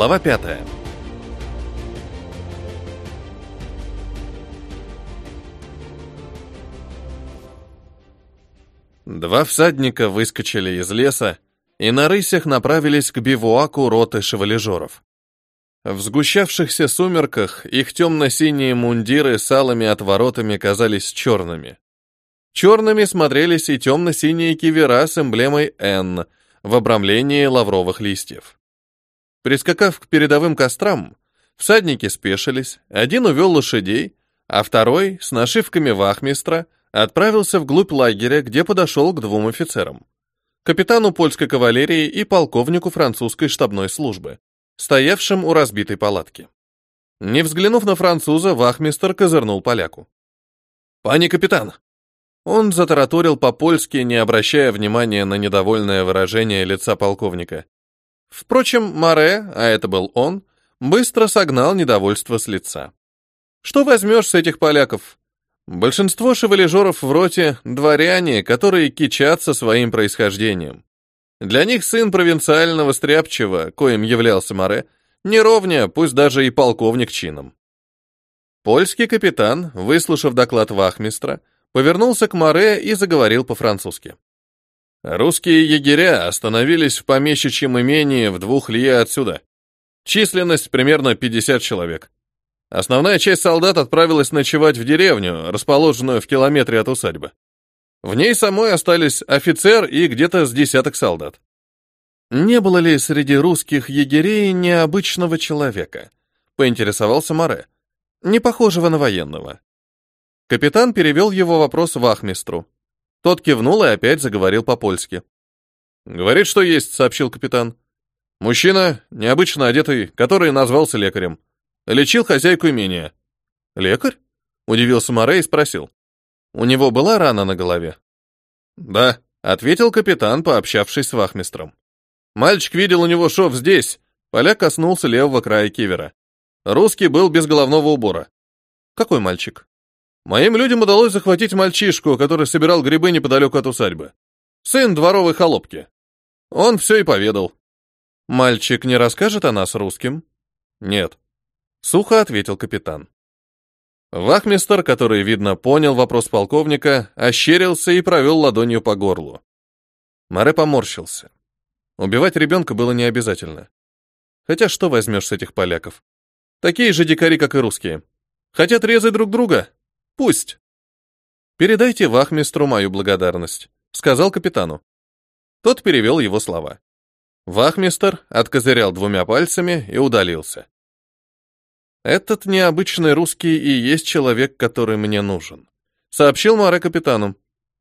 Глава пятая. Два всадника выскочили из леса и на рысях направились к бивуаку роты шевалежеров. В сгущавшихся сумерках их темно-синие мундиры с алыми отворотами казались черными. Черными смотрелись и темно-синие кивера с эмблемой «Н» в обрамлении лавровых листьев. Прискакав к передовым кострам, всадники спешились, один увел лошадей, а второй, с нашивками вахмистра, отправился вглубь лагеря, где подошел к двум офицерам. Капитану польской кавалерии и полковнику французской штабной службы, стоявшим у разбитой палатки. Не взглянув на француза, вахмистр козырнул поляку. «Пани капитан!» Он затараторил по-польски, не обращая внимания на недовольное выражение лица полковника. Впрочем, Море, а это был он, быстро согнал недовольство с лица. «Что возьмешь с этих поляков? Большинство шевележеров в роте – дворяне, которые кичатся своим происхождением. Для них сын провинциального стряпчего, коим являлся Море, не пусть даже и полковник чином. Польский капитан, выслушав доклад вахмистра, повернулся к Море и заговорил по-французски. Русские егеря остановились в помещичьем имении в двух лье отсюда. Численность примерно 50 человек. Основная часть солдат отправилась ночевать в деревню, расположенную в километре от усадьбы. В ней самой остались офицер и где-то с десяток солдат. Не было ли среди русских егерей необычного человека? Поинтересовался Море. Не похожего на военного. Капитан перевел его вопрос вахмистру. Тот кивнул и опять заговорил по-польски. «Говорит, что есть», — сообщил капитан. «Мужчина, необычно одетый, который назвался лекарем. Лечил хозяйку имения. Лекарь? Удивился Морей и спросил. У него была рана на голове? Да, ответил капитан, пообщавшись с вахмистром. Мальчик видел у него шов здесь. Поляк коснулся левого края кивера. Русский был без головного убора. Какой мальчик? Моим людям удалось захватить мальчишку, который собирал грибы неподалеку от усадьбы. Сын дворовой холопки. Он все и поведал. Мальчик не расскажет о нас русским? Нет. Сухо ответил капитан. Вахмистер, который, видно, понял вопрос полковника, ощерился и провел ладонью по горлу. Маре поморщился. Убивать ребенка было не обязательно. Хотя что возьмешь с этих поляков? Такие же дикари, как и русские. Хотят резать друг друга? Пусть. Передайте вахмистру мою благодарность, сказал капитану. Тот перевел его слова. Вахмистер откозырял двумя пальцами и удалился. «Этот необычный русский и есть человек, который мне нужен», — сообщил Маре капитану.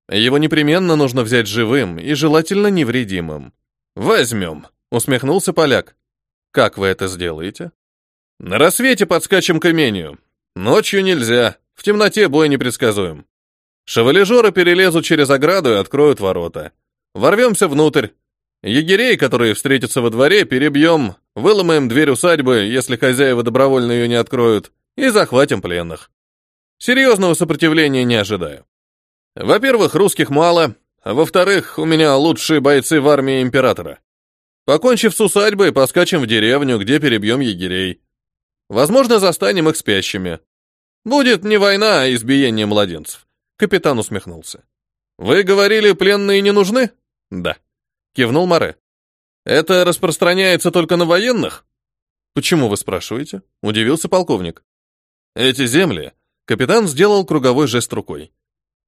«Его непременно нужно взять живым и желательно невредимым». «Возьмем», — усмехнулся поляк. «Как вы это сделаете?» «На рассвете подскачем к имению. Ночью нельзя, в темноте бой непредсказуем. Шевалежеры перелезут через ограду и откроют ворота. Ворвемся внутрь, Егерей, которые встретятся во дворе, перебьем, выломаем дверь усадьбы, если хозяева добровольно ее не откроют, и захватим пленных. Серьезного сопротивления не ожидаю. Во-первых, русских мало, а во-вторых, у меня лучшие бойцы в армии императора. Покончив с усадьбой, поскачем в деревню, где перебьем егерей. Возможно, застанем их спящими. Будет не война, а избиение младенцев. Капитан усмехнулся. Вы говорили, пленные не нужны? Да кивнул Море. Это распространяется только на военных? Почему вы спрашиваете? удивился полковник. Эти земли, капитан сделал круговой жест рукой.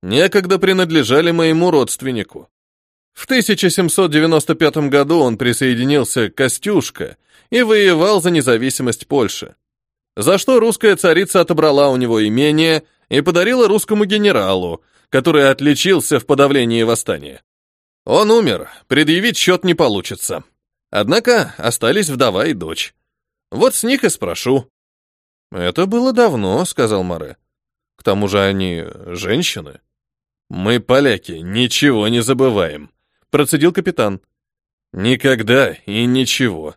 Некогда принадлежали моему родственнику. В 1795 году он присоединился к Костюшка и воевал за независимость Польши. За что русская царица отобрала у него имение и подарила русскому генералу, который отличился в подавлении восстания. Он умер, предъявить счет не получится. Однако остались вдова и дочь. Вот с них и спрошу. Это было давно, сказал Маре. К тому же они женщины. Мы, поляки, ничего не забываем, процедил капитан. Никогда и ничего.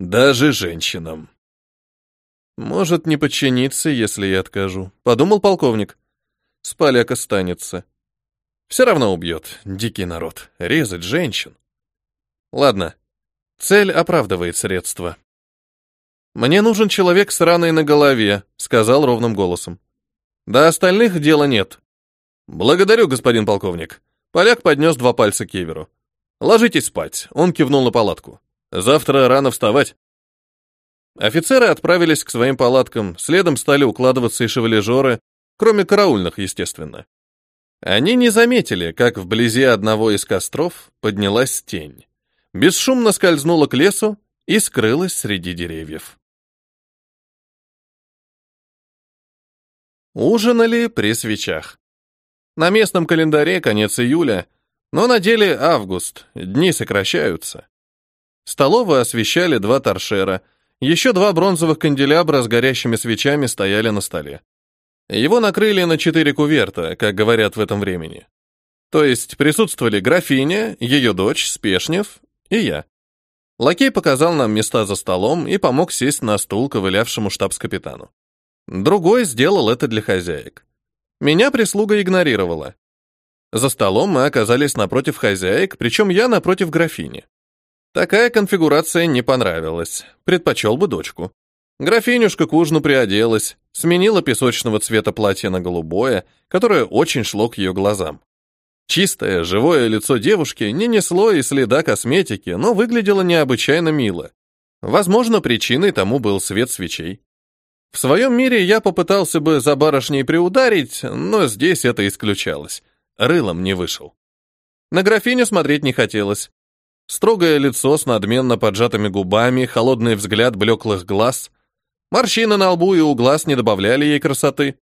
Даже женщинам. Может не подчиниться, если я откажу, подумал полковник. С поляка станется. Все равно убьет, дикий народ, резать женщин. Ладно, цель оправдывает средства. «Мне нужен человек с раной на голове», — сказал ровным голосом. «До остальных дела нет». «Благодарю, господин полковник». Поляк поднес два пальца к Еверу. «Ложитесь спать», — он кивнул на палатку. «Завтра рано вставать». Офицеры отправились к своим палаткам, следом стали укладываться и шевележеры, кроме караульных, естественно. Они не заметили, как вблизи одного из костров поднялась тень. Бесшумно скользнула к лесу и скрылась среди деревьев. Ужинали при свечах. На местном календаре конец июля, но на деле август, дни сокращаются. Столовую освещали два торшера, еще два бронзовых канделябра с горящими свечами стояли на столе. Его накрыли на четыре куверта, как говорят в этом времени. То есть присутствовали графиня, ее дочь, Спешнев и я. Лакей показал нам места за столом и помог сесть на стул ковылявшему штабс-капитану. Другой сделал это для хозяек. Меня прислуга игнорировала. За столом мы оказались напротив хозяек, причем я напротив графини. Такая конфигурация не понравилась. Предпочел бы дочку. Графинюшка к ужину приоделась, сменила песочного цвета платье на голубое, которое очень шло к ее глазам. Чистое, живое лицо девушки не несло и следа косметики, но выглядело необычайно мило. Возможно, причиной тому был свет свечей. В своем мире я попытался бы за барышней приударить, но здесь это исключалось. Рылом не вышел. На графиню смотреть не хотелось. Строгое лицо с надменно поджатыми губами, холодный взгляд блеклых глаз — Морщины на лбу и у глаз не добавляли ей красоты.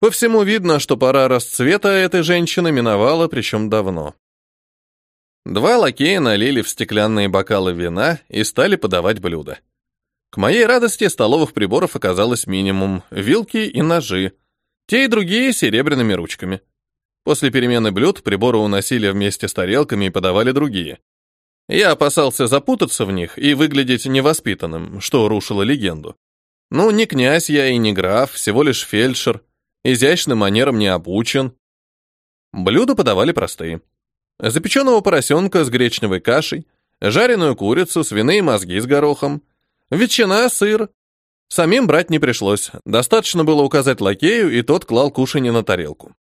По всему видно, что пора расцвета этой женщины миновала, причем давно. Два лакея налили в стеклянные бокалы вина и стали подавать блюда. К моей радости столовых приборов оказалось минимум, вилки и ножи, те и другие серебряными ручками. После перемены блюд приборы уносили вместе с тарелками и подавали другие. Я опасался запутаться в них и выглядеть невоспитанным, что рушило легенду. Ну, не князь я и не граф, всего лишь фельдшер. Изящным манерам не обучен. Блюда подавали простые. Запеченного поросенка с гречневой кашей, жареную курицу, свиные мозги с горохом, ветчина, сыр. Самим брать не пришлось, достаточно было указать лакею, и тот клал кушанье на тарелку.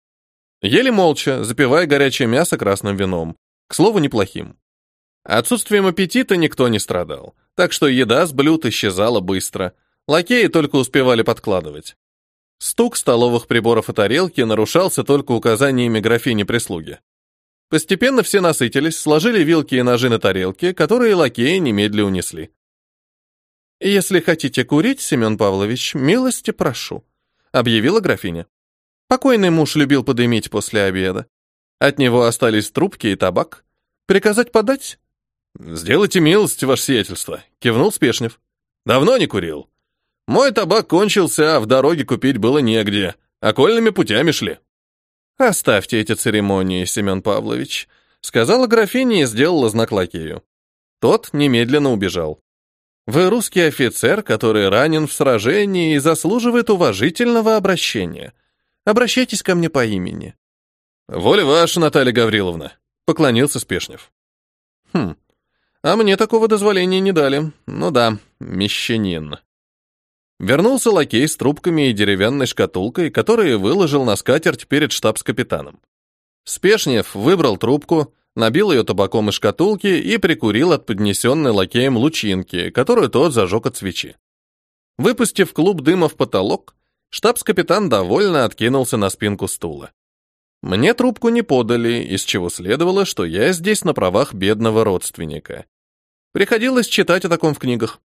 Ели молча, запивая горячее мясо красным вином, к слову, неплохим. Отсутствием аппетита никто не страдал, так что еда с блюд исчезала быстро – Лакеи только успевали подкладывать. Стук столовых приборов и тарелки нарушался только указаниями графини-прислуги. Постепенно все насытились, сложили вилки и ножи на тарелки, которые лакеи немедля унесли. «Если хотите курить, Семен Павлович, милости прошу», — объявила графиня. Покойный муж любил подымить после обеда. От него остались трубки и табак. Приказать подать? «Сделайте милость, ваше сиятельство», — кивнул Спешнев. «Давно не курил. Мой табак кончился, а в дороге купить было негде. Окольными путями шли. «Оставьте эти церемонии, Семен Павлович», — сказала графиня и сделала знак лакею. Тот немедленно убежал. «Вы русский офицер, который ранен в сражении и заслуживает уважительного обращения. Обращайтесь ко мне по имени». «Воля ваша, Наталья Гавриловна», — поклонился Спешнев. «Хм, а мне такого дозволения не дали. Ну да, мещанин». Вернулся лакей с трубками и деревянной шкатулкой, которые выложил на скатерть перед штабс-капитаном. Спешнев выбрал трубку, набил ее табаком из шкатулки и прикурил от поднесенной лакеем лучинки, которую тот зажег от свечи. Выпустив клуб дыма в потолок, штабс-капитан довольно откинулся на спинку стула. Мне трубку не подали, из чего следовало, что я здесь на правах бедного родственника. Приходилось читать о таком в книгах.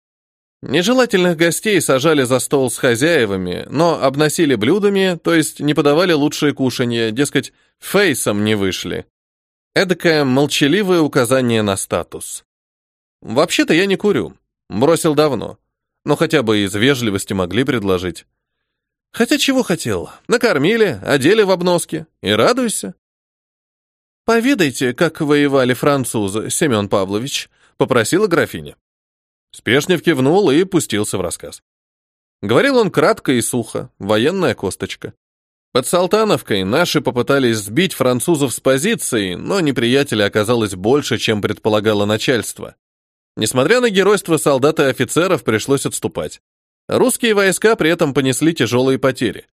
Нежелательных гостей сажали за стол с хозяевами, но обносили блюдами, то есть не подавали лучшие кушанья, дескать, фейсом не вышли. Эдакое молчаливое указание на статус. Вообще-то я не курю. Бросил давно. Но хотя бы из вежливости могли предложить. Хотя чего хотел? Накормили, одели в обноски. И радуйся. «Поведайте, как воевали французы, Семен Павлович», — попросила графиня. Спешнев кивнул и пустился в рассказ. Говорил он кратко и сухо, военная косточка. Под Салтановкой наши попытались сбить французов с позиции, но неприятеля оказалось больше, чем предполагало начальство. Несмотря на геройство солдат и офицеров, пришлось отступать. Русские войска при этом понесли тяжелые потери.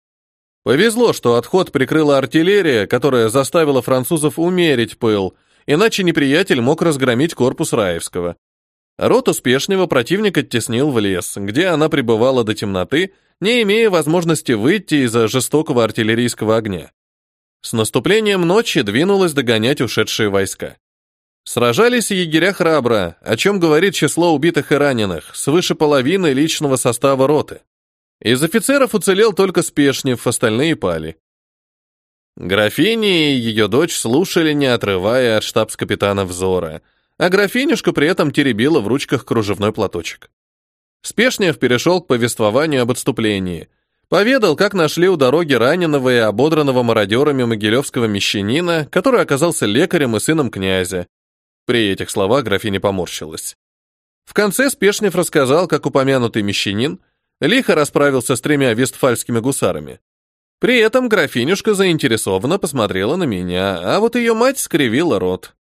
Повезло, что отход прикрыла артиллерия, которая заставила французов умерить пыл, иначе неприятель мог разгромить корпус Раевского. Рот успешного противник оттеснил в лес, где она пребывала до темноты, не имея возможности выйти из-за жестокого артиллерийского огня. С наступлением ночи двинулась догонять ушедшие войска. Сражались егеря храбро, о чем говорит число убитых и раненых, свыше половины личного состава роты. Из офицеров уцелел только Спешнев, остальные пали. Графини и ее дочь слушали, не отрывая от штабс-капитана взора, а графинюшка при этом теребила в ручках кружевной платочек. Спешнев перешел к повествованию об отступлении. Поведал, как нашли у дороги раненого и ободранного мародерами могилевского мещанина, который оказался лекарем и сыном князя. При этих словах графиня поморщилась. В конце Спешнев рассказал, как упомянутый мещанин лихо расправился с тремя вестфальскими гусарами. При этом графинюшка заинтересованно посмотрела на меня, а вот ее мать скривила рот.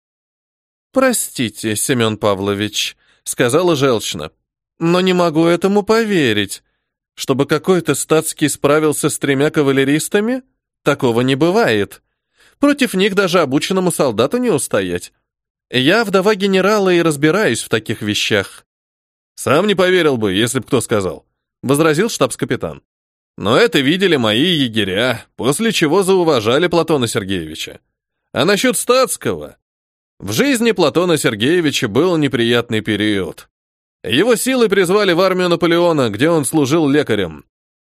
«Простите, Семен Павлович», — сказала желчно, «но не могу этому поверить. Чтобы какой-то статский справился с тремя кавалеристами? Такого не бывает. Против них даже обученному солдату не устоять. Я вдова генерала и разбираюсь в таких вещах». «Сам не поверил бы, если б кто сказал», — возразил штабс-капитан. «Но это видели мои егеря, после чего зауважали Платона Сергеевича. А насчет статского, в жизни Платона Сергеевича был неприятный период. Его силы призвали в армию Наполеона, где он служил лекарем.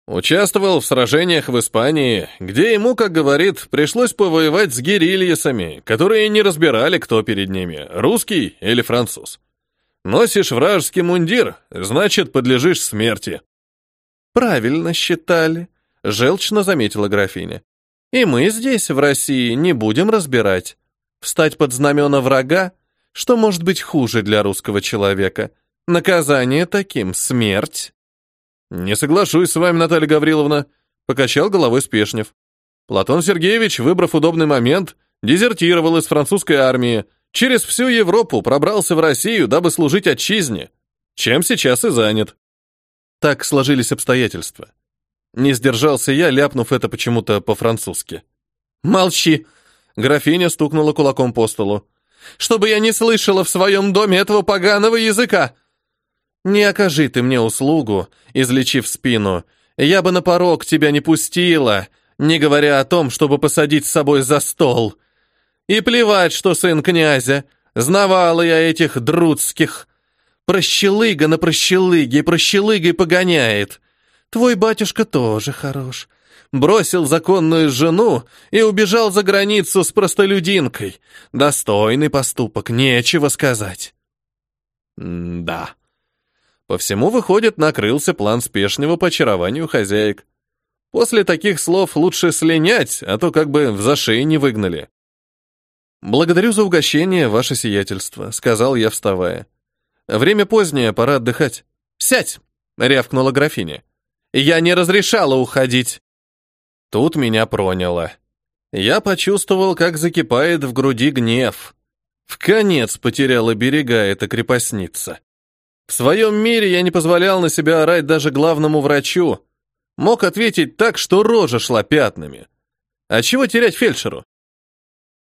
Участвовал в сражениях в Испании, где ему, как говорит, пришлось повоевать с гирильесами, которые не разбирали, кто перед ними, русский или француз. Носишь вражеский мундир, значит, подлежишь смерти. Правильно считали, желчно заметила графиня. И мы здесь, в России, не будем разбирать. Встать под знамена врага? Что может быть хуже для русского человека? Наказание таким — смерть. Не соглашусь с вами, Наталья Гавриловна, покачал головой Спешнев. Платон Сергеевич, выбрав удобный момент, дезертировал из французской армии, через всю Европу пробрался в Россию, дабы служить отчизне, чем сейчас и занят. Так сложились обстоятельства. Не сдержался я, ляпнув это почему-то по-французски. «Молчи!» Графиня стукнула кулаком по столу. «Чтобы я не слышала в своем доме этого поганого языка!» «Не окажи ты мне услугу, излечив спину. Я бы на порог тебя не пустила, не говоря о том, чтобы посадить с собой за стол. И плевать, что сын князя. Знавала я этих друдских. Прощелыга на прощелыге, прощелыгой погоняет. Твой батюшка тоже хорош бросил законную жену и убежал за границу с простолюдинкой. Достойный поступок, нечего сказать. М да. По всему, выходит, накрылся план спешного по очарованию хозяек. После таких слов лучше слинять, а то как бы в зашей не выгнали. «Благодарю за угощение, ваше сиятельство», — сказал я, вставая. «Время позднее, пора отдыхать». «Сядь!» — рявкнула графиня. «Я не разрешала уходить». Тут меня проняло. Я почувствовал, как закипает в груди гнев. В конец потеряла берега эта крепостница. В своем мире я не позволял на себя орать даже главному врачу. Мог ответить так, что рожа шла пятнами. А чего терять фельдшеру?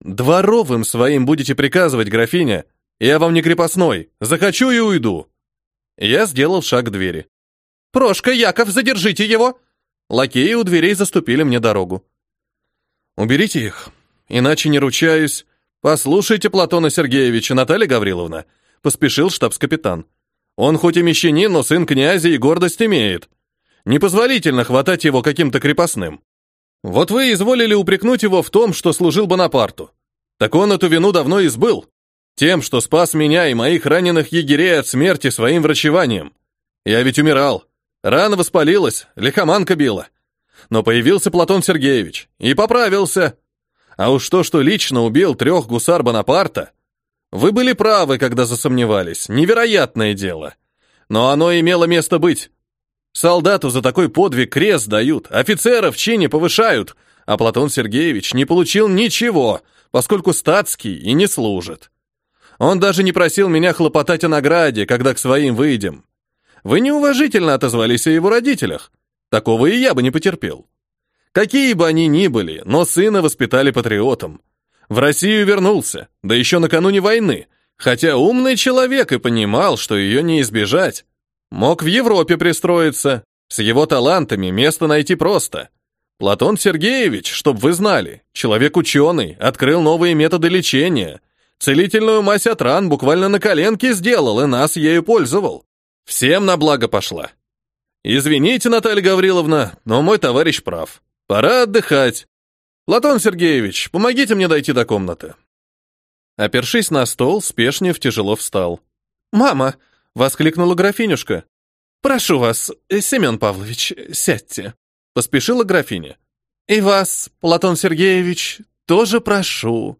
Дворовым своим будете приказывать, графиня. Я вам не крепостной. Захочу и уйду. Я сделал шаг к двери. «Прошка, Яков, задержите его!» Лакеи у дверей заступили мне дорогу. «Уберите их, иначе не ручаюсь. Послушайте Платона Сергеевича, Наталья Гавриловна», — поспешил штабс-капитан. «Он хоть и мещанин, но сын князя и гордость имеет. Непозволительно хватать его каким-то крепостным. Вот вы изволили упрекнуть его в том, что служил Бонапарту. Так он эту вину давно избыл. Тем, что спас меня и моих раненых егерей от смерти своим врачеванием. Я ведь умирал. Рана воспалилась, лихоманка била. Но появился Платон Сергеевич и поправился. А уж то, что лично убил трех гусар Бонапарта, вы были правы, когда засомневались. Невероятное дело. Но оно имело место быть. Солдату за такой подвиг крест дают, офицера в чине повышают, а Платон Сергеевич не получил ничего, поскольку статский и не служит. Он даже не просил меня хлопотать о награде, когда к своим выйдем. Вы неуважительно отозвались о его родителях. Такого и я бы не потерпел. Какие бы они ни были, но сына воспитали патриотом. В Россию вернулся, да еще накануне войны, хотя умный человек и понимал, что ее не избежать. Мог в Европе пристроиться. С его талантами место найти просто. Платон Сергеевич, чтоб вы знали, человек ученый, открыл новые методы лечения. Целительную мазь от ран буквально на коленке сделал и нас ею пользовал. Всем на благо пошла. Извините, Наталья Гавриловна, но мой товарищ прав. Пора отдыхать. Платон Сергеевич, помогите мне дойти до комнаты. Опершись на стол, Спешнев тяжело встал. «Мама!» — воскликнула графинюшка. «Прошу вас, Семен Павлович, сядьте», — поспешила графиня. «И вас, Платон Сергеевич, тоже прошу.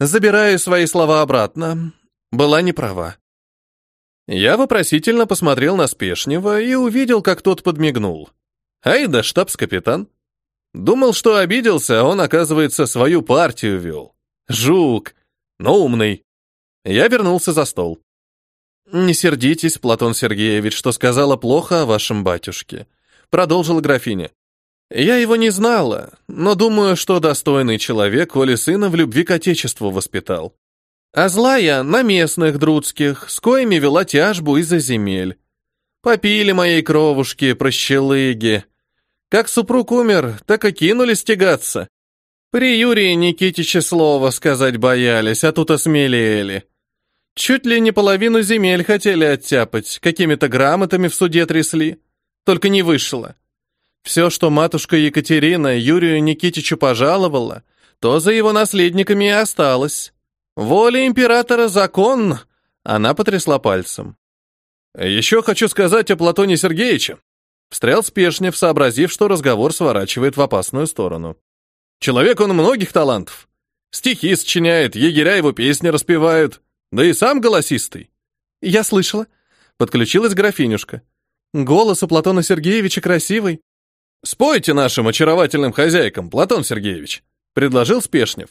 Забираю свои слова обратно. Была неправа. Я вопросительно посмотрел на Спешнева и увидел, как тот подмигнул. Ай да штабс-капитан. Думал, что обиделся, а он, оказывается, свою партию вел. Жук, но умный. Я вернулся за стол. «Не сердитесь, Платон Сергеевич, что сказала плохо о вашем батюшке», продолжила графиня. «Я его не знала, но думаю, что достойный человек, коли сына в любви к отечеству воспитал. А злая на местных друдских, с коими вела тяжбу из-за земель. Попили моей кровушки, прощелыги. Как супруг умер, так и кинулись тягаться. При Юрии Никитиче слово сказать боялись, а тут осмелели. Чуть ли не половину земель хотели оттяпать, какими-то грамотами в суде трясли. Только не вышло. Все, что матушка Екатерина Юрию Никитичу пожаловала, то за его наследниками и осталось. «Воля императора закон!» Она потрясла пальцем. «Еще хочу сказать о Платоне Сергеевиче», Встрял Спешнев, сообразив, что разговор сворачивает в опасную сторону. «Человек он многих талантов. Стихи сочиняет, егеря его песни распевают, да и сам голосистый». «Я слышала», — подключилась графинюшка. «Голос у Платона Сергеевича красивый». «Спойте нашим очаровательным хозяйкам, Платон Сергеевич», — предложил Спешнев.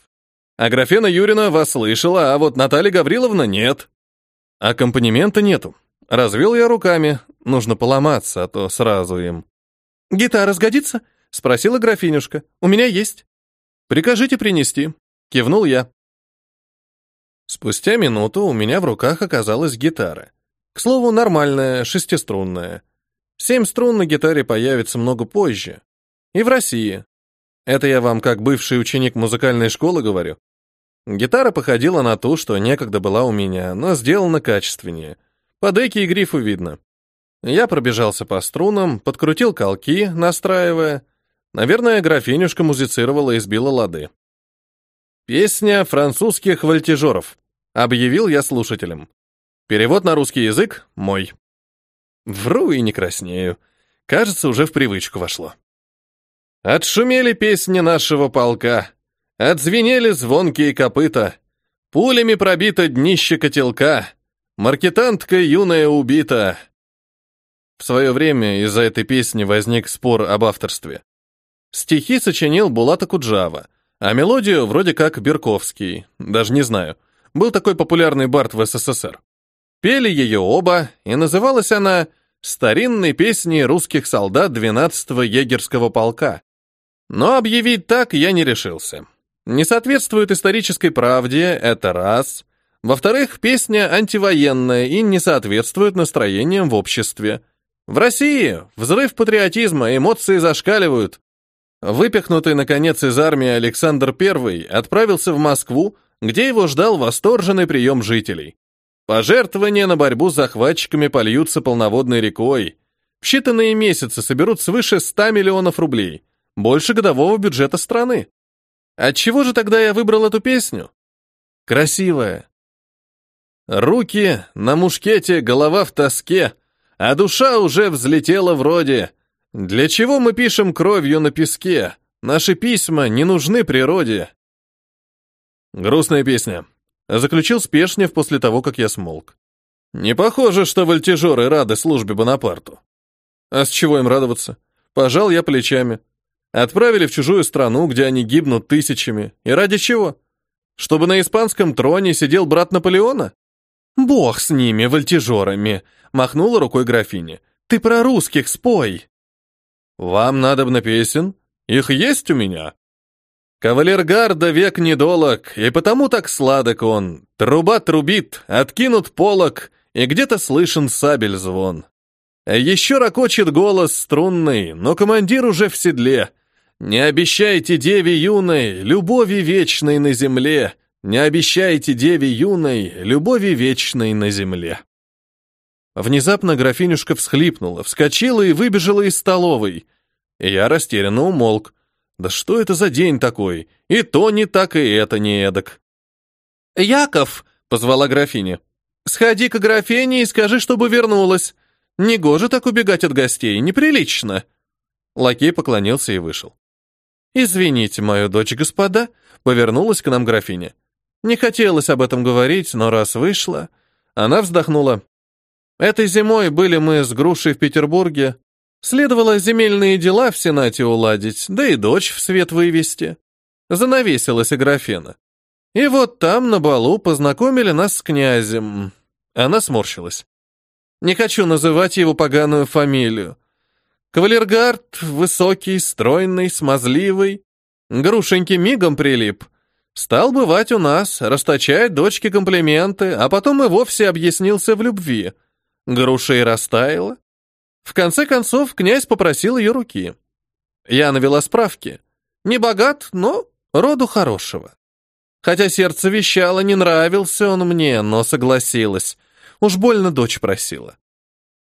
А графена Юрина вас слышала, а вот Наталья Гавриловна нет. Аккомпанемента нету. Развел я руками. Нужно поломаться, а то сразу им. «Гитара сгодится?» — спросила графинюшка. «У меня есть». «Прикажите принести», — кивнул я. Спустя минуту у меня в руках оказалась гитара. К слову, нормальная, шестиструнная. Семь струн на гитаре появится много позже. И в России. Это я вам как бывший ученик музыкальной школы говорю. Гитара походила на ту, что некогда была у меня, но сделана качественнее. По деке и грифу видно. Я пробежался по струнам, подкрутил колки, настраивая. Наверное, графинюшка музицировала и сбила лады. «Песня французских вольтежеров», — объявил я слушателям. Перевод на русский язык — мой. Вру и не краснею. Кажется, уже в привычку вошло. Отшумели песни нашего полка, Отзвенели звонкие копыта, пулями пробито днище котелка, маркетантка юная убита. В свое время из-за этой песни возник спор об авторстве. Стихи сочинил Булата Куджава, а мелодию вроде как Берковский, даже не знаю. Был такой популярный бард в СССР. Пели ее оба, и называлась она «Старинной песней русских солдат 12-го егерского полка». Но объявить так я не решился. Не соответствует исторической правде, это раз. Во-вторых, песня антивоенная и не соответствует настроениям в обществе. В России взрыв патриотизма, эмоции зашкаливают. Выпихнутый, наконец, из армии Александр I отправился в Москву, где его ждал восторженный прием жителей. Пожертвования на борьбу с захватчиками польются полноводной рекой. В считанные месяцы соберут свыше 100 миллионов рублей, больше годового бюджета страны. Отчего же тогда я выбрал эту песню? Красивая. Руки на мушкете, голова в тоске, а душа уже взлетела вроде. Для чего мы пишем кровью на песке? Наши письма не нужны природе. Грустная песня. Заключил Спешнев после того, как я смолк. Не похоже, что вольтежеры рады службе Бонапарту. А с чего им радоваться? Пожал я плечами. Отправили в чужую страну, где они гибнут тысячами. И ради чего? Чтобы на испанском троне сидел брат Наполеона? Бог с ними, вольтежерами, махнула рукой графиня. Ты про русских спой. Вам надо на песен? Их есть у меня. Кавалергарда век недолог, и потому так сладок он. Труба трубит, откинут полог, и где-то слышен сабель звон. Еще ракочет голос струнный, но командир уже в седле. Не обещайте деве юной любови вечной на земле, не обещайте деве юной любови вечной на земле. Внезапно графинюшка всхлипнула, вскочила и выбежала из столовой. Я растерянно умолк. Да что это за день такой? И то не так, и это не эдак. «Яков!» — позвала графиня. «Сходи к графине и скажи, чтобы вернулась. Негоже так убегать от гостей, неприлично». Лакей поклонился и вышел. «Извините, мою дочь, господа», — повернулась к нам графиня. Не хотелось об этом говорить, но раз вышла... Она вздохнула. Этой зимой были мы с Грушей в Петербурге. Следовало земельные дела в Сенате уладить, да и дочь в свет вывести. Занавесилась Аграфена. И вот там, на балу, познакомили нас с князем. Она сморщилась. Не хочу называть его поганую фамилию. Кавалергард высокий, стройный, смазливый. Грушеньки мигом прилип. Стал бывать у нас, расточать дочке комплименты, а потом и вовсе объяснился в любви. Груша и растаяла. В конце концов, князь попросил ее руки. Я навела справки. Не богат, но роду хорошего. Хотя сердце вещало, не нравился он мне, но согласилась. Уж больно дочь просила.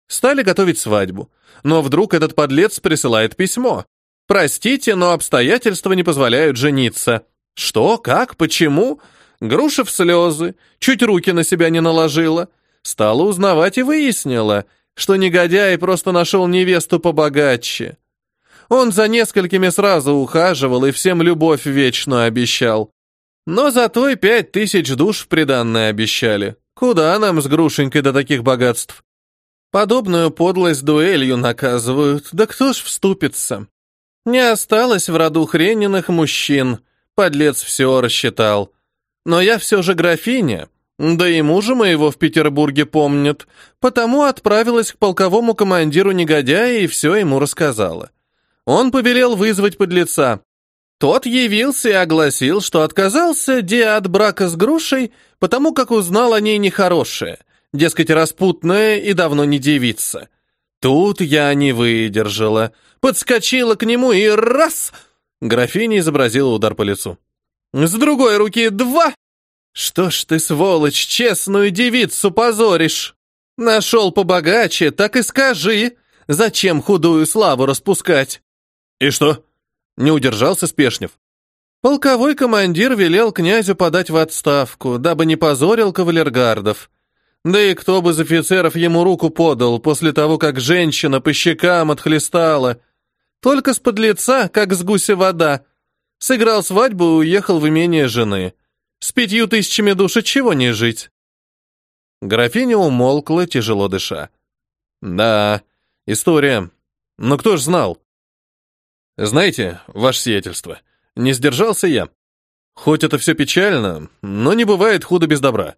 Стали готовить свадьбу. Но вдруг этот подлец присылает письмо. «Простите, но обстоятельства не позволяют жениться». Что, как, почему? Груша в слезы, чуть руки на себя не наложила. Стала узнавать и выяснила, что негодяй просто нашел невесту побогаче. Он за несколькими сразу ухаживал и всем любовь вечную обещал. Но зато и пять тысяч душ в приданное обещали. Куда нам с Грушенькой до таких богатств? Подобную подлость дуэлью наказывают, да кто ж вступится? Не осталось в роду хрениных мужчин, подлец все рассчитал. Но я все же графиня, да и мужа моего в Петербурге помнят, потому отправилась к полковому командиру негодяя и все ему рассказала. Он повелел вызвать подлеца. Тот явился и огласил, что отказался де от брака с грушей, потому как узнал о ней нехорошее — дескать, распутная и давно не девица. Тут я не выдержала, подскочила к нему и раз! Графиня изобразила удар по лицу. С другой руки два! Что ж ты, сволочь, честную девицу позоришь? Нашел побогаче, так и скажи, зачем худую славу распускать? И что? Не удержался Спешнев. Полковой командир велел князю подать в отставку, дабы не позорил кавалергардов. Да и кто бы из офицеров ему руку подал после того, как женщина по щекам отхлестала. Только с подлеца, как с гуся вода. Сыграл свадьбу и уехал в имение жены. С пятью тысячами душ от чего не жить? Графиня умолкла, тяжело дыша. Да, история. Но кто ж знал? Знаете, ваше сиятельство, не сдержался я. Хоть это все печально, но не бывает худо без добра.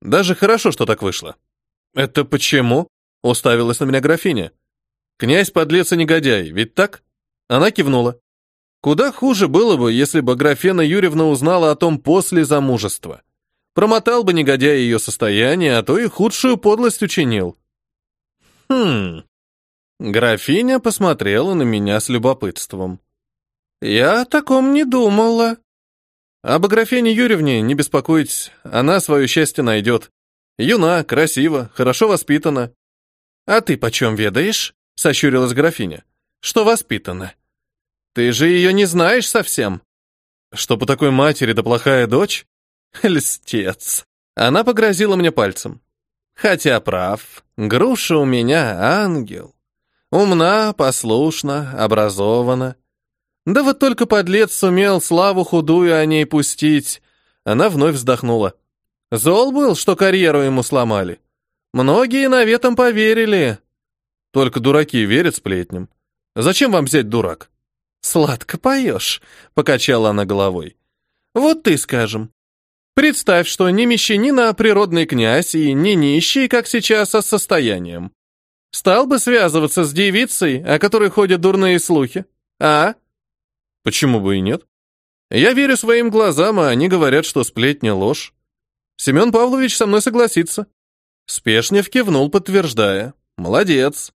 Даже хорошо, что так вышло. Это почему? Уставилась на меня графиня. Князь подлец и негодяй, ведь так? Она кивнула. Куда хуже было бы, если бы Графена Юрьевна узнала о том после замужества. Промотал бы негодяй ее состояние, а то и худшую подлость учинил. Хм. Графиня посмотрела на меня с любопытством. Я о таком не думала. Об Аграфене Юрьевне не беспокойтесь, она свое счастье найдет. Юна, красива, хорошо воспитана. А ты почем ведаешь? Сощурилась графиня. Что воспитана? Ты же ее не знаешь совсем. Что по такой матери да плохая дочь? Льстец. Она погрозила мне пальцем. Хотя прав, груша у меня ангел. Умна, послушна, образована. Да вот только подлец сумел славу худую о ней пустить. Она вновь вздохнула. Зол был, что карьеру ему сломали. Многие наветом поверили. Только дураки верят сплетням. Зачем вам взять дурак? Сладко поешь, покачала она головой. Вот ты, скажем. Представь, что не мещанин, а природный князь, и не нищий, как сейчас, а с состоянием. Стал бы связываться с девицей, о которой ходят дурные слухи? А? Почему бы и нет? Я верю своим глазам, а они говорят, что сплетня ложь. Семен Павлович со мной согласится. Спешнев кивнул, подтверждая. Молодец.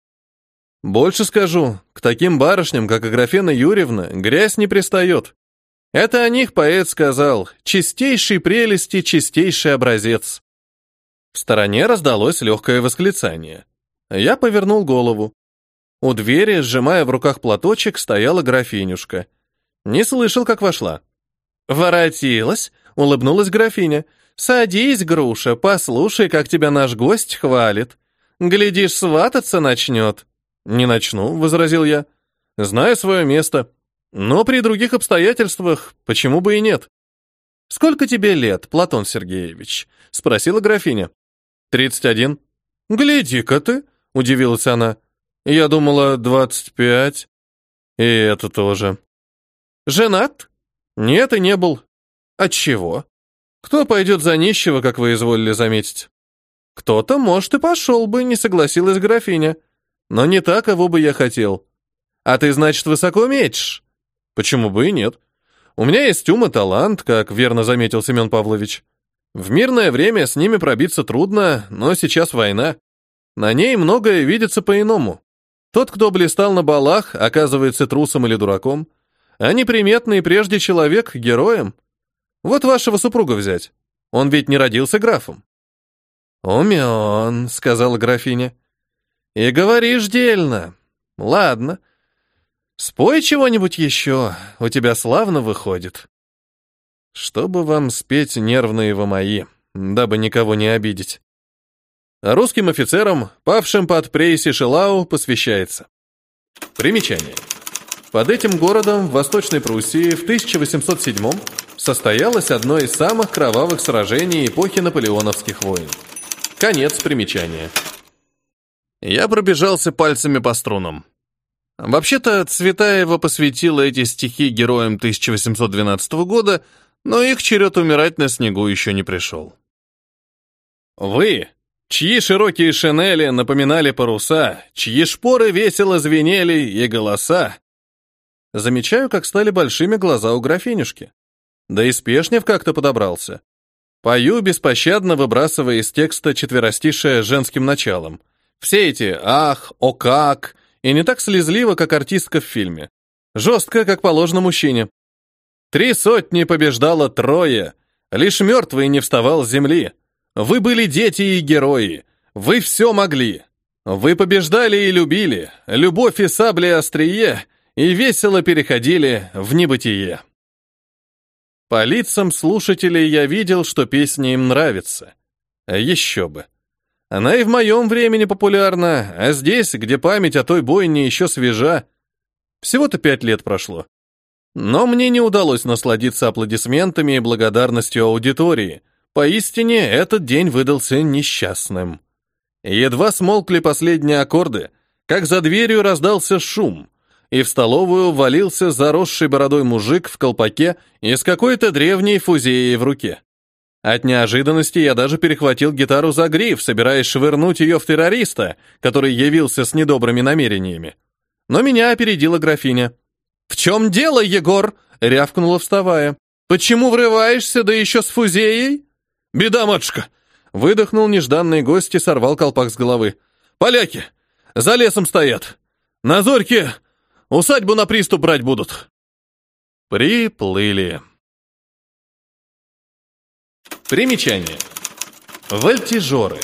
Больше скажу, к таким барышням, как Аграфена Юрьевна, грязь не пристает. Это о них поэт сказал «чистейшей прелести, чистейший образец». В стороне раздалось легкое восклицание. Я повернул голову. У двери, сжимая в руках платочек, стояла графинюшка. Не слышал, как вошла. «Воротилась», — улыбнулась графиня. «Садись, груша, послушай, как тебя наш гость хвалит. Глядишь, свататься начнет». «Не начну», — возразил я. «Знаю свое место. Но при других обстоятельствах почему бы и нет?» «Сколько тебе лет, Платон Сергеевич?» — спросила графиня. «Тридцать один». «Гляди-ка ты!» — удивилась она. «Я думала, двадцать пять». «И это тоже». «Женат?» «Нет, и не был». «Отчего?» «Кто пойдет за нищего, как вы изволили заметить?» «Кто-то, может, и пошел бы», — не согласилась графиня. «Но не так, кого бы я хотел». «А ты, значит, высоко мечешь?» Почему бы и нет? У меня есть ум и талант, как верно заметил Семен Павлович. В мирное время с ними пробиться трудно, но сейчас война. На ней многое видится по-иному. Тот, кто блистал на балах, оказывается трусом или дураком, а неприметный прежде человек — героем. Вот вашего супруга взять. Он ведь не родился графом. «Умен», — сказала графиня. «И говоришь дельно. Ладно, Спой чего-нибудь еще, у тебя славно выходит. Чтобы вам спеть нервные вы мои, дабы никого не обидеть. Русским офицерам, павшим под Прейси Шелау, посвящается. Примечание. Под этим городом в Восточной Пруссии в 1807 состоялось одно из самых кровавых сражений эпохи наполеоновских войн. Конец примечания. Я пробежался пальцами по струнам. Вообще-то Цветаева посвятила эти стихи героям 1812 года, но их черед умирать на снегу еще не пришел. Вы, чьи широкие шинели напоминали паруса, чьи шпоры весело звенели и голоса. Замечаю, как стали большими глаза у графинюшки. Да и Спешнев как-то подобрался. Пою, беспощадно выбрасывая из текста четверостишее женским началом. Все эти «ах», «о как», и не так слезливо, как артистка в фильме. Жестко, как положено мужчине. Три сотни побеждало трое, лишь мертвый не вставал с земли. Вы были дети и герои, вы все могли. Вы побеждали и любили, любовь и сабли острие, и весело переходили в небытие. По лицам слушателей я видел, что песня им нравится. Еще бы. Она и в моем времени популярна, а здесь, где память о той бойне еще свежа. Всего-то пять лет прошло. Но мне не удалось насладиться аплодисментами и благодарностью аудитории. Поистине, этот день выдался несчастным. Едва смолкли последние аккорды, как за дверью раздался шум, и в столовую валился заросший бородой мужик в колпаке и с какой-то древней фузеей в руке. От неожиданности я даже перехватил гитару за гриф, собираясь швырнуть ее в террориста, который явился с недобрыми намерениями. Но меня опередила графиня. «В чем дело, Егор?» — рявкнула, вставая. «Почему врываешься, да еще с фузеей?» «Беда, матушка!» — выдохнул нежданный гость и сорвал колпак с головы. «Поляки! За лесом стоят! На зорьке усадьбу на приступ брать будут!» Приплыли. Примечание. Вольтежеры.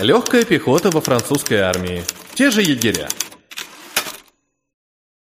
Легкая пехота во французской армии. Те же егеря.